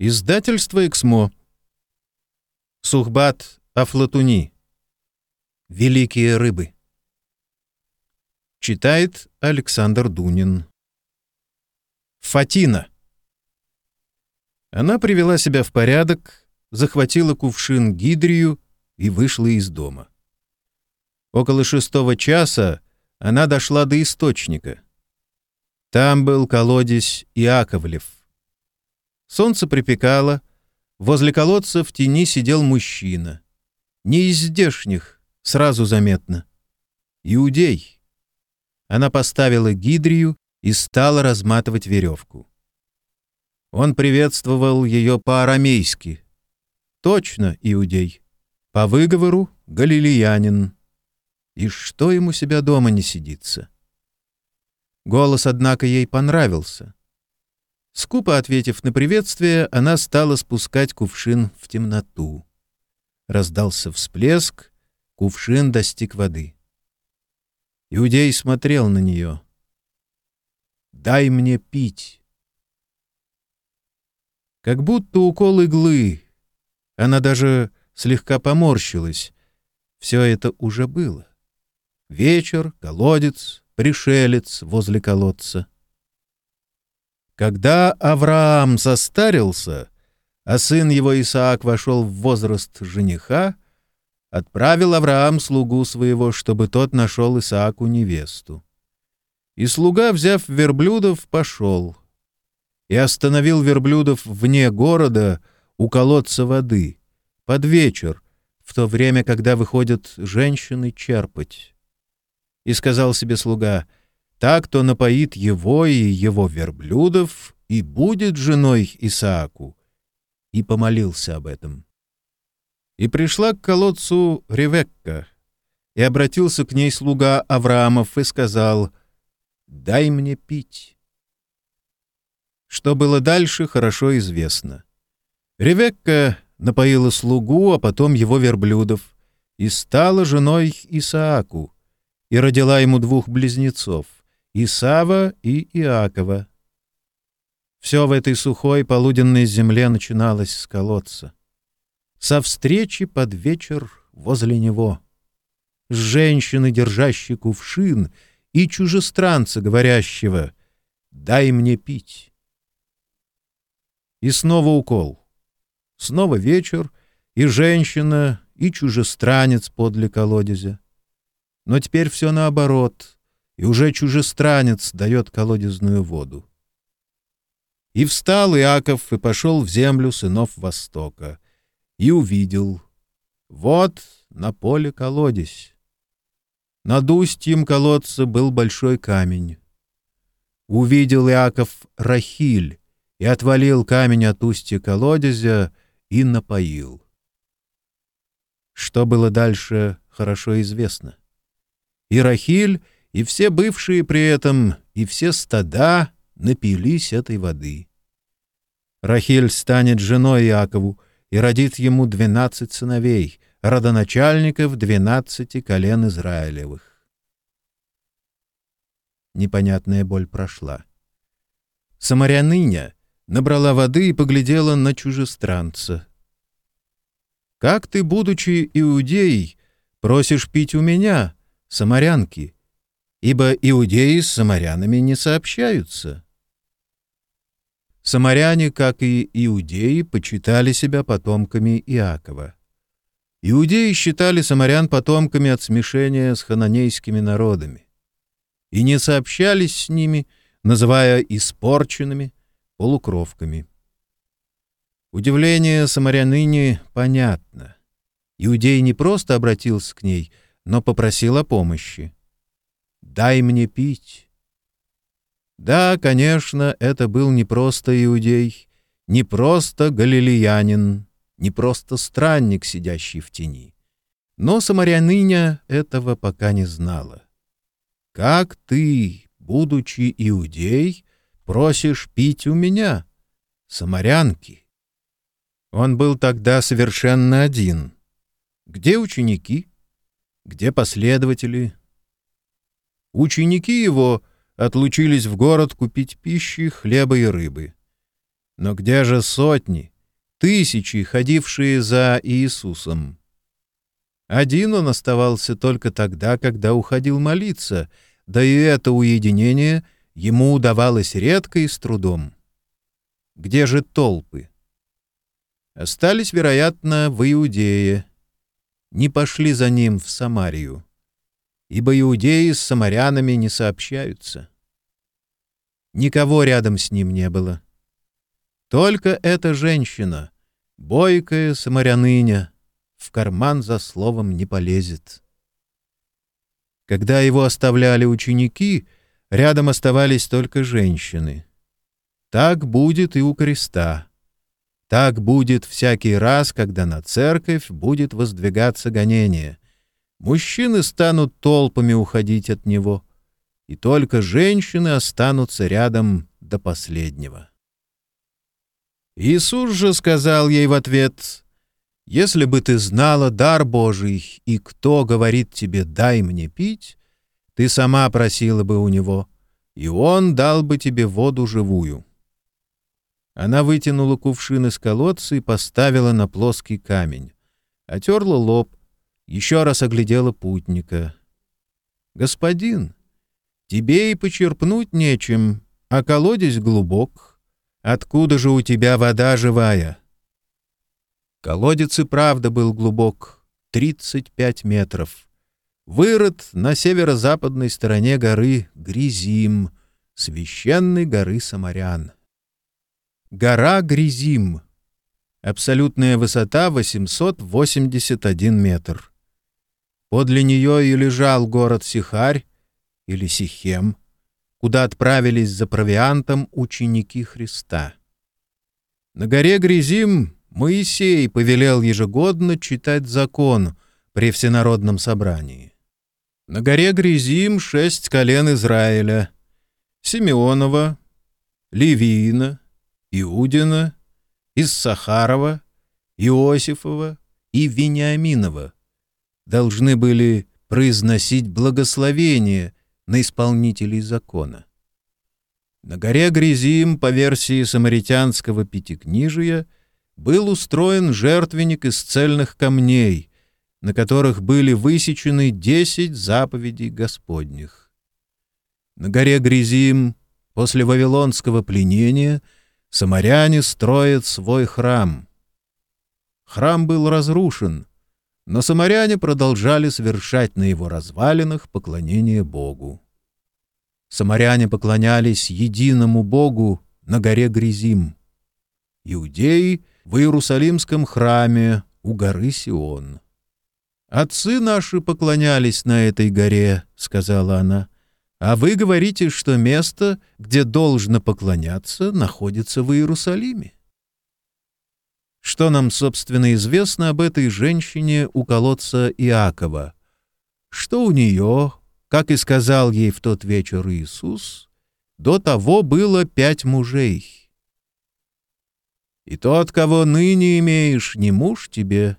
Издательство «Эксмо». Сухбат Афлатуни. Великие рыбы. Читает Александр Дунин. Фатина. Она привела себя в порядок, захватила кувшин гидрию и вышла из дома. Около шестого часа она дошла до источника. Там был колодец Иаковлев — Солнце припекало. Возле колодца в тени сидел мужчина. Не из здешних, сразу заметно. Иудей. Она поставила гидрию и стала разматывать веревку. Он приветствовал ее по-арамейски. Точно иудей. По выговору — галилеянин. И что ему себя дома не сидится? Голос, однако, ей понравился. Скупо ответив на приветствие, она стала спускать кувшин в темноту. Раздался всплеск, кувшин достиг воды. Иудей смотрел на нее. «Дай мне пить». Как будто укол иглы. Она даже слегка поморщилась. Все это уже было. Вечер, колодец, пришелец возле колодца — когда Авраам состарился, а сын его Исаак вошел в возраст жениха, отправил Авраам слугу своего, чтобы тот нашел Исааку невесту. И слуга, взяв верблюдов, пошел и остановил верблюдов вне города у колодца воды, под вечер, в то время, когда выходят женщины черпать. И сказал себе слуга — так, кто напоит его и его верблюдов и будет женой Исааку. И помолился об этом. И пришла к колодцу Ревекка, и обратился к ней слуга Авраамов и сказал, «Дай мне пить». Что было дальше, хорошо известно. Ревекка напоила слугу, а потом его верблюдов, и стала женой Исааку, и родила ему двух близнецов — Исава и Иакова. Все в этой сухой полуденной земле начиналось с колодца. Со встречи под вечер возле него. С женщины, держащей кувшин, и чужестранца, говорящего «дай мне пить». И снова укол. Снова вечер, и женщина, и чужестранец подле колодезя. Но теперь все наоборот — и уже чужестранец дает колодезную воду. И встал Иаков и пошел в землю сынов Востока, и увидел, вот на поле колодец. Над устьем колодца был большой камень. Увидел Иаков Рахиль и отвалил камень от устья колодезя и напоил. Что было дальше, хорошо известно. И Рахиль и все бывшие при этом, и все стада напились этой воды. Рахиль станет женой Иакову и родит ему двенадцать сыновей, родоначальников двенадцати колен Израилевых. Непонятная боль прошла. Самаряныня набрала воды и поглядела на чужестранца. «Как ты, будучи иудеей, просишь пить у меня, самарянки?» Ибо иудеи с самарянами не сообщаются. Самаряне, как и иудеи, почитали себя потомками Иакова. Иудеи считали самарян потомками от смешения с хананейскими народами и не сообщались с ними, называя испорченными полукровками. Удивление самаряныни понятно. Иудей не просто обратился к ней, но попросил о помощи дай мне пить». Да, конечно, это был не просто иудей, не просто галилеянин, не просто странник, сидящий в тени. Но самаряныня этого пока не знала. «Как ты, будучи иудей, просишь пить у меня, самарянки?» Он был тогда совершенно один. Где ученики? Где последователи? Ученики его отлучились в город купить пищи, хлеба и рыбы. Но где же сотни, тысячи, ходившие за Иисусом? Один он оставался только тогда, когда уходил молиться, да и это уединение ему удавалось редко и с трудом. Где же толпы? Остались, вероятно, в Иудее. Не пошли за ним в Самарию, ибо иудеи с самарянами не сообщаются. Никого рядом с ним не было. Только эта женщина, бойкая самаряныня, в карман за словом не полезет. Когда его оставляли ученики, рядом оставались только женщины. Так будет и у креста. Так будет всякий раз, когда на церковь будет воздвигаться гонение. Мужчины станут толпами уходить от него, и только женщины останутся рядом до последнего. Иисус же сказал ей в ответ, если бы ты знала дар Божий, и кто говорит тебе «дай мне пить», ты сама просила бы у него, и он дал бы тебе воду живую. Она вытянула кувшин из колодца и поставила на плоский камень. Отерла лоб, еще раз оглядела путника. «Господин, тебе и почерпнуть нечем, а колодец глубок. Откуда же у тебя вода живая?» Колодец и правда был глубок, 35 метров. Вырод на северо-западной стороне горы Гризим, священной горы Самарян. Гора Гризим. Абсолютная высота 881 метр. Подле нее и лежал город Сихарь, или Сихем, куда отправились за провиантом ученики Христа. На горе Гризим Моисей повелел ежегодно читать закон при всенародном собрании. На горе Грязим шесть колен Израиля — Симеонова, Левиина, Иудина, Иссахарова, Иосифова и Вениаминова — должны были произносить благословение на исполнителей закона. На горе Грязим, по версии самаритянского пятикнижия, был устроен жертвенник из цельных камней, на которых были высечены десять заповедей Господних. На горе Гризим после вавилонского пленения самаряне строят свой храм. Храм был разрушен, но самаряне продолжали совершать на его развалинах поклонение Богу. Самаряне поклонялись единому Богу на горе Гризим. Иудеи — в Иерусалимском храме у горы Сион. «Отцы наши поклонялись на этой горе», — сказала она, «а вы говорите, что место, где должно поклоняться, находится в Иерусалиме». Что нам, собственно, известно об этой женщине у колодца Иакова? Что у нее, как и сказал ей в тот вечер Иисус, до того было пять мужей — и тот, кого ныне имеешь, не муж тебе».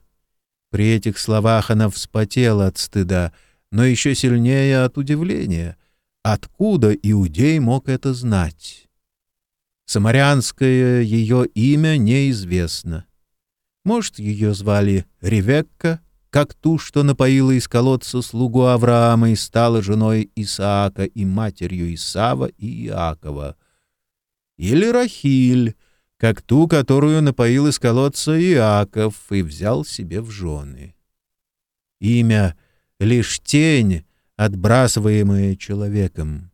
При этих словах она вспотела от стыда, но еще сильнее от удивления. Откуда иудей мог это знать? Самарянское ее имя неизвестно. Может, ее звали Ревекка, как ту, что напоила из колодца слугу Авраама и стала женой Исаака и матерью Исава и Иакова. Или Рахиль, как ту, которую напоил из колодца Иаков и взял себе в жены. Имя — лишь тень, отбрасываемая человеком.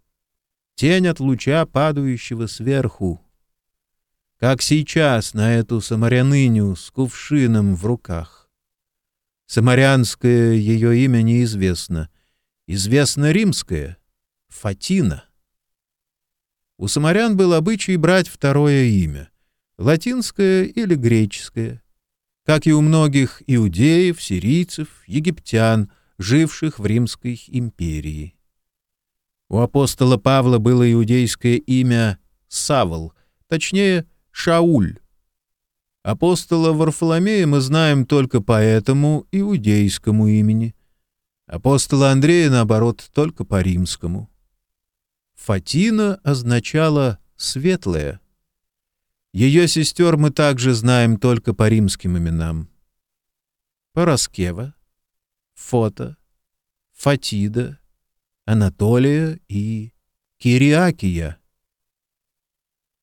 Тень от луча, падающего сверху. Как сейчас на эту самаряныню с кувшином в руках. Самарянское ее имя неизвестно. Известно римское — Фатина. У самарян был обычай брать второе имя латинское или греческое, как и у многих иудеев, сирийцев, египтян, живших в Римской империи. У апостола Павла было иудейское имя Савл, точнее Шауль. Апостола Варфоломея мы знаем только по этому иудейскому имени. Апостола Андрея, наоборот, только по римскому. Фатина означала «светлая», Ее сестер мы также знаем только по римским именам. Пороскева, Фото, Фатида, Анатолия и Кириакия.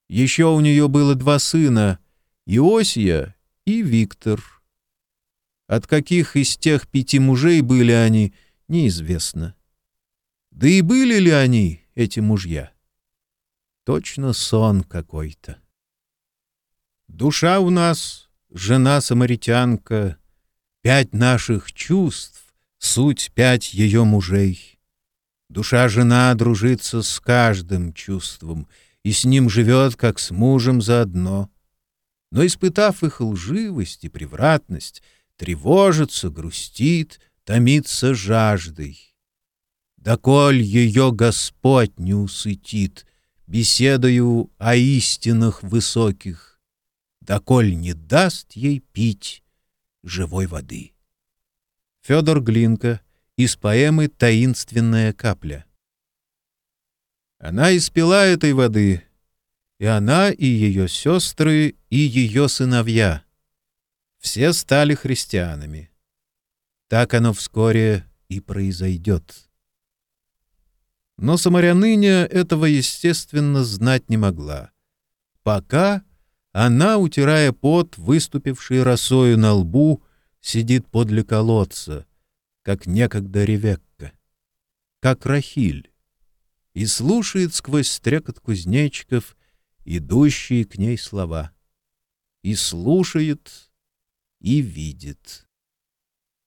Еще у нее было два сына — Иосия и Виктор. От каких из тех пяти мужей были они, неизвестно. Да и были ли они, эти мужья? Точно сон какой-то. Душа у нас, жена-самаритянка, Пять наших чувств, суть пять ее мужей. Душа-жена дружится с каждым чувством И с ним живет, как с мужем заодно. Но, испытав их лживость и превратность, Тревожится, грустит, томится жаждой. Доколь ее Господь не усытит, Беседою о истинах высоких, Доколь не даст ей пить живой воды. Федор Глинка из поэмы «Таинственная капля». Она испила этой воды, и она, и ее сестры, и ее сыновья. Все стали христианами. Так оно вскоре и произойдет. Но самаряныня этого, естественно, знать не могла. Пока она, утирая пот, выступивший росою на лбу, сидит подле колодца, как некогда Ревекка, как Рахиль, и слушает сквозь стрекот кузнечиков идущие к ней слова, и слушает, и видит.